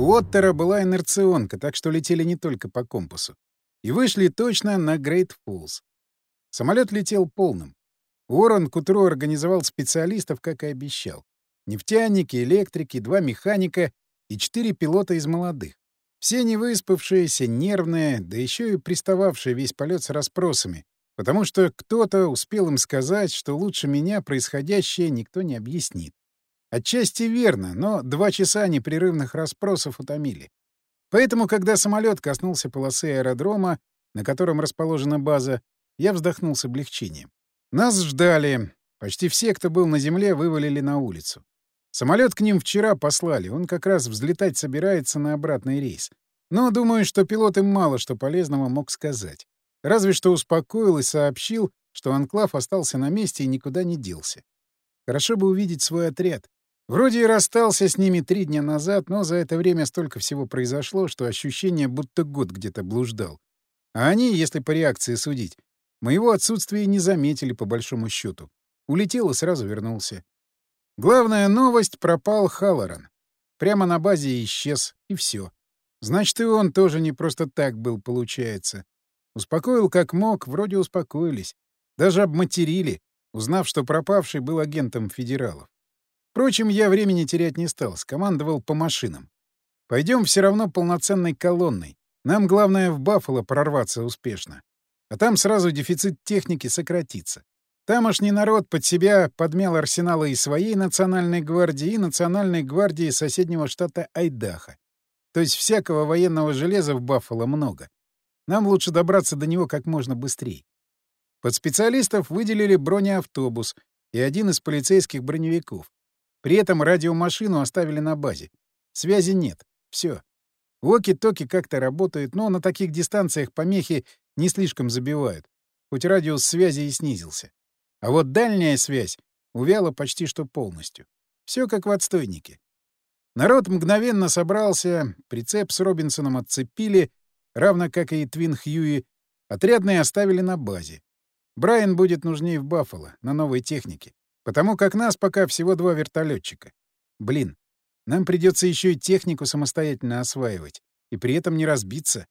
У Оттера была инерционка, так что летели не только по компасу. И вышли точно на Грейт Фуллс. Самолет летел полным. Уоррен к утру организовал специалистов, как и обещал. Нефтяники, электрики, два механика и четыре пилота из молодых. Все невыспавшиеся, нервные, да еще и пристававшие весь полет с расспросами, потому что кто-то успел им сказать, что лучше меня происходящее никто не объяснит. Отчасти верно, но два часа непрерывных расспросов утомили. Поэтому, когда самолет коснулся полосы аэродрома, на котором расположена база, я вздохнул с облегчением. Нас ждали. Почти все, кто был на земле, вывалили на улицу. Самолет к ним вчера послали, он как раз взлетать собирается на обратный рейс. Но думаю, что пилот им мало что полезного мог сказать. Разве что успокоил и сообщил, что анклав остался на месте и никуда не делся. Хорошо бы увидеть свой отряд. Вроде и расстался с ними три дня назад, но за это время столько всего произошло, что ощущение, будто год где-то блуждал. А они, если по реакции судить, моего отсутствия не заметили по большому счету. Улетел и сразу вернулся. Главная новость — пропал Халлоран. Прямо на базе исчез, и все. Значит, и он тоже не просто так был, получается. Успокоил как мог, вроде успокоились. Даже обматерили, узнав, что пропавший был агентом федералов. Впрочем, я времени терять не стал, скомандовал по машинам. Пойдем все равно полноценной колонной. Нам главное в Баффало прорваться успешно. А там сразу дефицит техники сократится. Тамошний народ под себя подмял арсеналы и своей национальной гвардии, и национальной гвардии соседнего штата Айдаха. То есть всякого военного железа в Баффало много. Нам лучше добраться до него как можно быстрее. Под специалистов выделили бронеавтобус и один из полицейских броневиков. При этом радиомашину оставили на базе. Связи нет. Все. Воки-токи как-то работают, но на таких дистанциях помехи не слишком забивают, хоть радиус связи и снизился. А вот дальняя связь увяла почти что полностью. Все как в отстойнике. Народ мгновенно собрался, прицеп с Робинсоном отцепили, равно как и Твин Хьюи, отрядные оставили на базе. Брайан будет нужнее в Баффало, на новой технике, потому как нас пока всего два вертолетчика. Блин, нам придется еще и технику самостоятельно осваивать, и при этом не разбиться.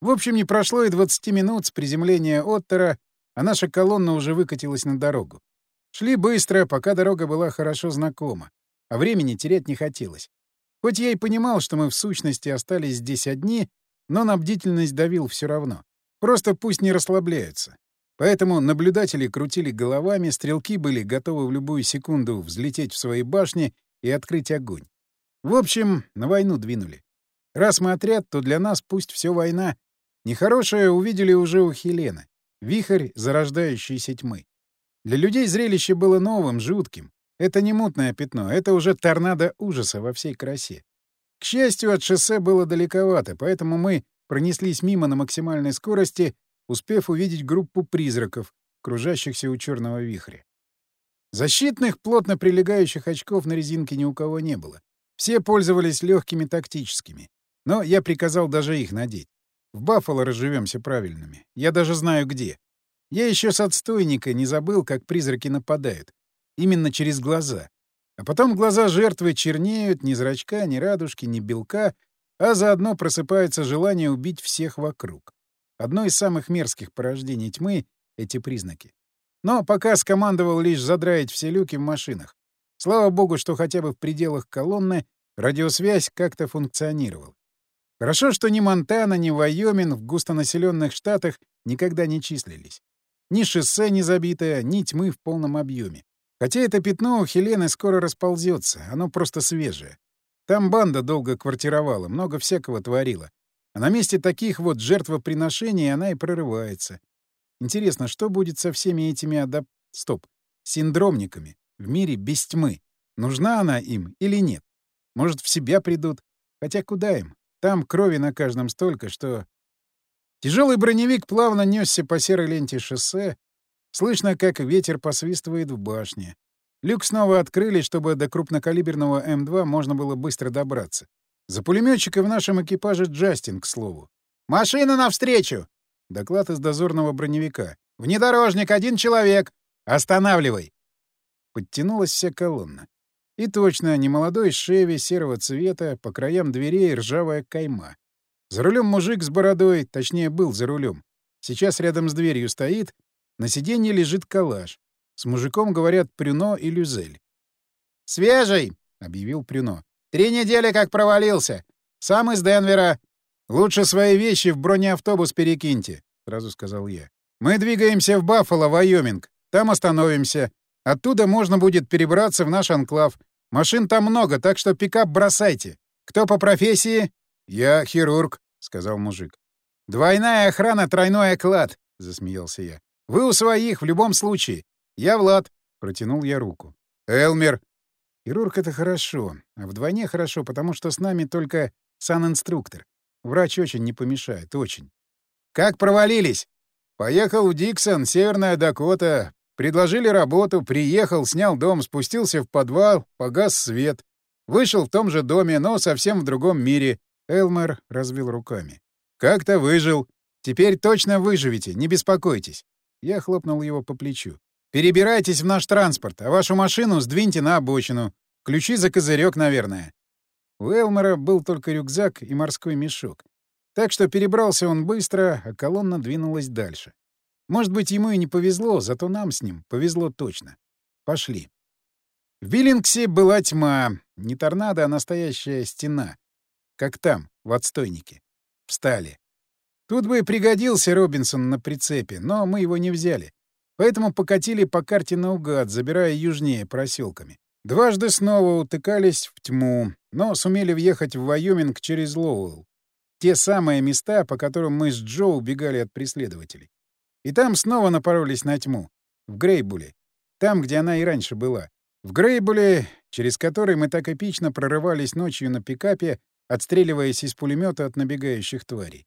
В общем, не прошло и 20 минут с приземления Оттера, а наша колонна уже выкатилась на дорогу. Шли быстро, пока дорога была хорошо знакома, а времени терять не хотелось. Хоть я и понимал, что мы в сущности остались здесь одни, но на бдительность давил все равно. Просто пусть не расслабляются. Поэтому наблюдатели крутили головами, стрелки были готовы в любую секунду взлететь в свои башни и открыть огонь. В общем, на войну двинули. Раз мы отряд, то для нас пусть все война. Нехорошее увидели уже у Хелены. Вихрь зарождающейся тьмы. Для людей зрелище было новым, жутким. Это не мутное пятно, это уже торнадо ужаса во всей красе. К счастью, от шоссе было далековато, поэтому мы пронеслись мимо на максимальной скорости, успев увидеть группу призраков, кружащихся у черного вихря. Защитных, плотно прилегающих очков на резинке ни у кого не было. Все пользовались легкими тактическими. Но я приказал даже их надеть. В Баффало разживемся правильными. Я даже знаю где. Я еще с отстойника не забыл, как призраки нападают. Именно через глаза. А потом глаза жертвы чернеют, ни зрачка, ни радужки, ни белка, а заодно просыпается желание убить всех вокруг. Одно из самых мерзких порождений тьмы — эти признаки. Но пока скомандовал лишь задраить все люки в машинах. Слава богу, что хотя бы в пределах колонны радиосвязь как-то функционировала. Хорошо, что ни Монтана, ни Вайомин в густонаселенных штатах никогда не числились. Ни шоссе не забитое, ни тьмы в полном объеме. Хотя это пятно у Хелены скоро расползется, оно просто свежее. Там банда долго квартировала, много всякого творила. А на месте таких вот жертвоприношений она и прорывается. Интересно, что будет со всеми этими адап... Стоп. Синдромниками в мире без тьмы? Нужна она им или нет? Может, в себя придут? Хотя куда им? Там крови на каждом столько, что... Тяжелый броневик плавно несся по серой ленте шоссе. Слышно, как ветер посвистывает в башне. Люк снова открыли, чтобы до крупнокалиберного М2 можно было быстро добраться. За пулеметчика в нашем экипаже Джастин, к слову. «Машина навстречу!» — доклад из дозорного броневика. «Внедорожник, один человек! Останавливай!» Подтянулась вся колонна. И точно, немолодой шеви серого цвета, по краям дверей ржавая кайма. За рулем мужик с бородой, точнее, был за рулем. Сейчас рядом с дверью стоит, на сиденье лежит калаш. С мужиком говорят Прюно и Люзель. «Свежий!» — объявил Прюно. «Три недели как провалился. Сам из Денвера. Лучше свои вещи в бронеавтобус перекиньте», — сразу сказал я. «Мы двигаемся в Баффало, Вайоминг. Там остановимся. Оттуда можно будет перебраться в наш анклав. Машин там много, так что пикап бросайте. Кто по профессии?» «Я хирург», — сказал мужик. «Двойная охрана, тройной оклад», — засмеялся я. «Вы у своих в любом случае. Я Влад», — протянул я руку. «Элмер». Хирург — это хорошо, а вдвойне хорошо, потому что с нами только санинструктор. Врач очень не помешает, очень. «Как провалились?» «Поехал в Диксон, Северная Дакота. Предложили работу, приехал, снял дом, спустился в подвал, погас свет. Вышел в том же доме, но совсем в другом мире». Элмер развел руками. «Как-то выжил. Теперь точно выживете, не беспокойтесь». Я хлопнул его по плечу. «Перебирайтесь в наш транспорт, а вашу машину сдвиньте на обочину. Ключи за козырек, наверное». У Элмера был только рюкзак и морской мешок. Так что перебрался он быстро, а колонна двинулась дальше. Может быть, ему и не повезло, зато нам с ним повезло точно. Пошли. В Биллингсе была тьма. Не торнадо, а настоящая стена. Как там, в отстойнике. Встали. Тут бы пригодился Робинсон на прицепе, но мы его не взяли. Поэтому покатили по карте наугад, забирая южнее проселками. Дважды снова утыкались в тьму, но сумели въехать в Вайоминг через Лоуэлл. Те самые места, по которым мы с Джо убегали от преследователей. И там снова напоролись на тьму. В Грейбуле. Там, где она и раньше была. В Грейбуле, через который мы так эпично прорывались ночью на пикапе, отстреливаясь из пулемета от набегающих тварей.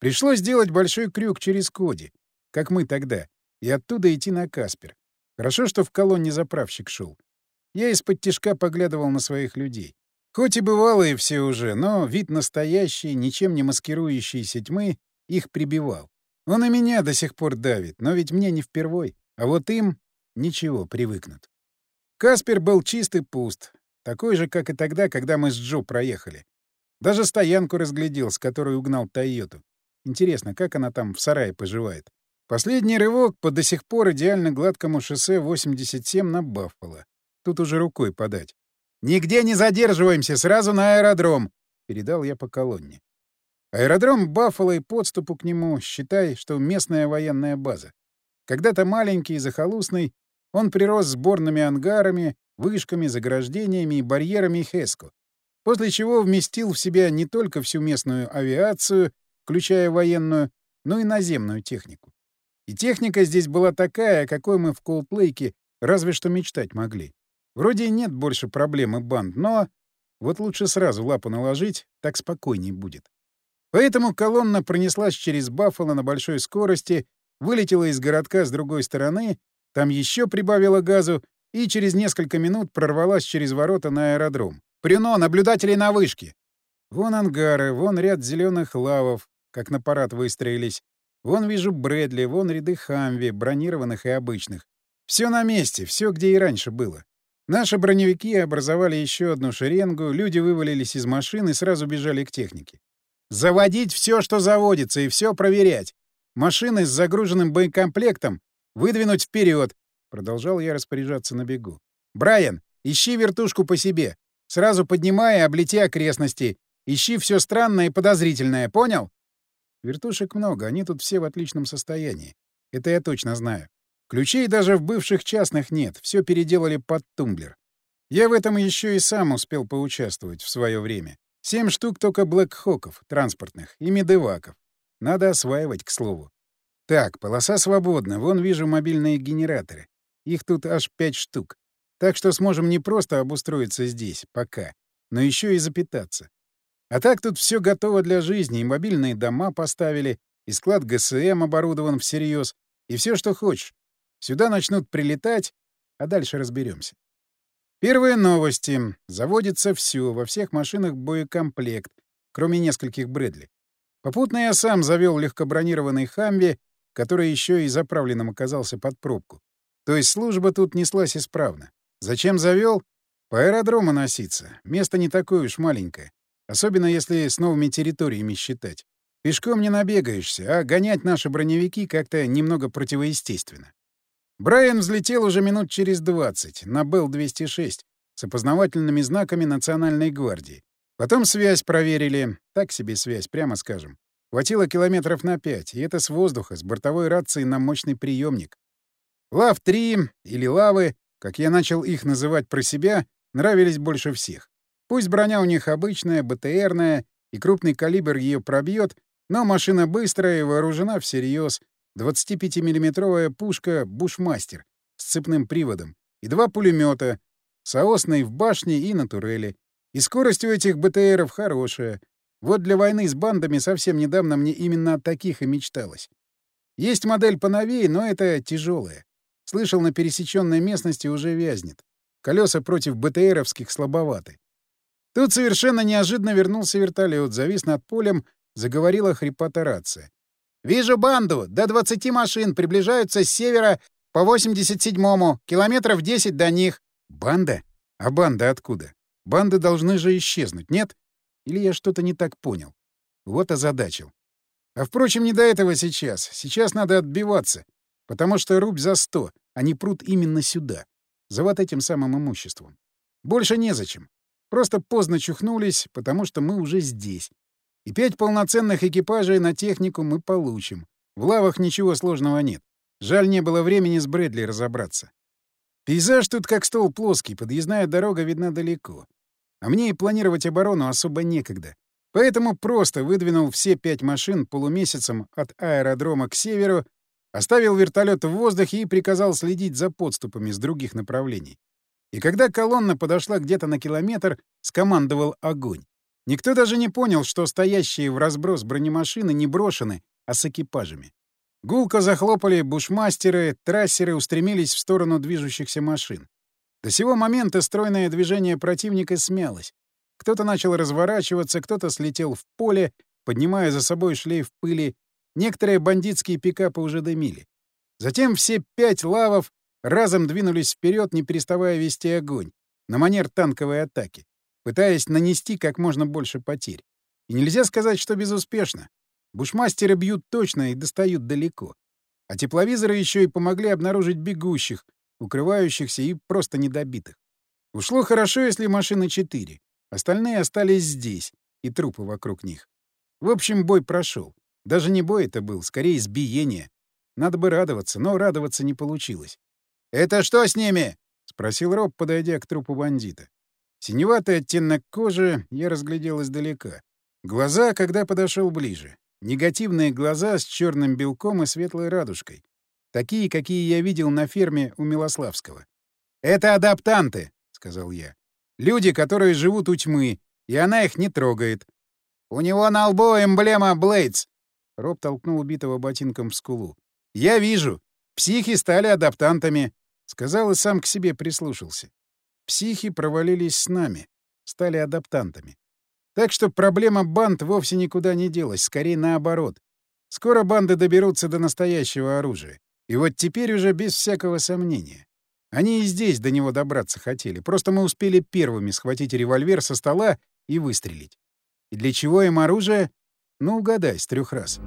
Пришлось сделать большой крюк через Коди, как мы тогда, и оттуда идти на Каспер. Хорошо, что в колонне заправщик шел. Я из-под тишка поглядывал на своих людей. Хоть и бывалые все уже, но вид настоящей, ничем не маскирующейся тьмы их прибивал. Он и меня до сих пор давит, но ведь мне не впервой. А вот им ничего, привыкнут. Каспер был чист и пуст, такой же, как и тогда, когда мы с Джо проехали. Даже стоянку разглядел, с которой угнал Тойоту. Интересно, как она там в сарае поживает. Последний рывок по до сих пор идеально гладкому шоссе 87 на Баффало. Тут уже рукой подать. «Нигде не задерживаемся, сразу на аэродром!» — передал я по колонне. Аэродром Баффало и подступу к нему, считай, что местная военная база. Когда-то маленький и захолустный, он прирос сборными ангарами, вышками, заграждениями и барьерами Хеско, после чего вместил в себя не только всю местную авиацию, включая военную, но и наземную технику. И техника здесь была такая, какой мы в Колплейке разве что мечтать могли. Вроде нет больше проблем и банд, но... Вот лучше сразу лапу наложить, так спокойней будет. Поэтому колонна пронеслась через Баффало на большой скорости, вылетела из городка с другой стороны, там еще прибавила газу и через несколько минут прорвалась через ворота на аэродром. «Прюно, наблюдатели на вышке!» Вон ангары, вон ряд зеленых лавов, как на парад выстроились. Вон вижу Брэдли, вон ряды Хамви, бронированных и обычных. Все на месте, все где и раньше было. Наши броневики образовали еще одну шеренгу, люди вывалились из машин и сразу бежали к технике. «Заводить все, что заводится, и все проверять. Машины с загруженным боекомплектом выдвинуть вперед. продолжал я распоряжаться на бегу. «Брайан, ищи вертушку по себе. Сразу поднимай и облети окрестности. Ищи все странное и подозрительное, понял?» Вертушек много, они тут все в отличном состоянии. Это я точно знаю. Ключей даже в бывших частных нет, все переделали под тумблер. Я в этом еще и сам успел поучаствовать в свое время. Семь штук только блэкхоков, транспортных, и медеваков. Надо осваивать, к слову. Так, полоса свободна, вон вижу мобильные генераторы. Их тут аж пять штук. Так что сможем не просто обустроиться здесь, пока, но еще и запитаться. А так тут все готово для жизни, и мобильные дома поставили, и склад ГСМ оборудован всерьез, и все, что хочешь. Сюда начнут прилетать, а дальше разберемся. Первые новости. Заводится все, во всех машинах боекомплект, кроме нескольких Брэдли. Попутно я сам завел легкобронированный «Хамви», который еще и заправленным оказался под пробку. То есть служба тут неслась исправно. Зачем завел? По аэродрому носиться. Место не такое уж маленькое. Особенно если с новыми территориями считать. Пешком не набегаешься, а гонять наши броневики как-то немного противоестественно. Брайан взлетел уже минут через 20 на Белл-206 с опознавательными знаками Национальной гвардии. Потом связь проверили. Так себе связь, прямо скажем. Хватило километров на пять, и это с воздуха, с бортовой рации на мощный приемник. Лав-3 или Лавы, как я начал их называть про себя, нравились больше всех. Пусть броня у них обычная, БТРная, и крупный калибр ее пробьет, но машина быстрая и вооружена всерьез. 25-миллиметровая пушка «Бушмастер» с цепным приводом и два пулемета, соосный в башне и на турели. И скорость у этих БТРов хорошая. Вот для войны с бандами совсем недавно мне именно от таких и мечталось. Есть модель поновее, но это тяжелая. Слышал, на пересеченной местности уже вязнет. Колеса против БТРовских слабоваты. Тут совершенно неожиданно вернулся вертолет, завис над полем, заговорила хрипата рация. «Вижу банду! До 20 машин приближаются с севера по 87-му, километров 10 до них». «Банда? А банда откуда? Банды должны же исчезнуть, нет? Или я что-то не так понял? Вот озадачил. А впрочем, не до этого сейчас. Сейчас надо отбиваться. Потому что рубь за сто, они прут именно сюда. За вот этим самым имуществом. Больше незачем. Просто поздно чухнулись, потому что мы уже здесь. И пять полноценных экипажей на технику мы получим. В лавах ничего сложного нет. Жаль, не было времени с Брэдли разобраться. Пейзаж тут как стол плоский, подъездная дорога видна далеко. А мне и планировать оборону особо некогда. Поэтому просто выдвинул все пять машин полумесяцем от аэродрома к северу Оставил вертолет в воздухе и приказал следить за подступами с других направлений. И когда колонна подошла где-то на километр, скомандовал огонь. Никто даже не понял, что стоящие в разброс бронемашины не брошены, а с экипажами. Гулко захлопали бушмастеры, трассеры устремились в сторону движущихся машин. До сего момента стройное движение противника смялось. Кто-то начал разворачиваться, кто-то слетел в поле, поднимая за собой шлейф пыли, Некоторые бандитские пикапы уже дымили. Затем все пять лавов разом двинулись вперед, не переставая вести огонь, на манер танковой атаки, пытаясь нанести как можно больше потерь. И нельзя сказать, что безуспешно. Бушмастеры бьют точно и достают далеко. А тепловизоры еще и помогли обнаружить бегущих, укрывающихся и просто недобитых. Ушло хорошо, если машины четыре. Остальные остались здесь, и трупы вокруг них. В общем, бой прошел. Даже не бой это был, скорее избиение. Надо бы радоваться, но радоваться не получилось. «Это что с ними?» — спросил Роб, подойдя к трупу бандита. Синеватый оттенок кожи я разглядел издалека. Глаза, когда подошел ближе. Негативные глаза с черным белком и светлой радужкой. Такие, какие я видел на ферме у Милославского. «Это адаптанты», — сказал я. «Люди, которые живут у тьмы, и она их не трогает. У него на лбу эмблема Блейдс, Роб толкнул убитого ботинком в скулу. «Я вижу. Психи стали адаптантами», — сказал и сам к себе прислушался. Психи провалились с нами, стали адаптантами. Так что проблема банд вовсе никуда не делась, скорее наоборот. Скоро банды доберутся до настоящего оружия. И вот теперь уже без всякого сомнения. Они и здесь до него добраться хотели. Просто мы успели первыми схватить револьвер со стола и выстрелить. И для чего им оружие? Ну, угадай с трех раз.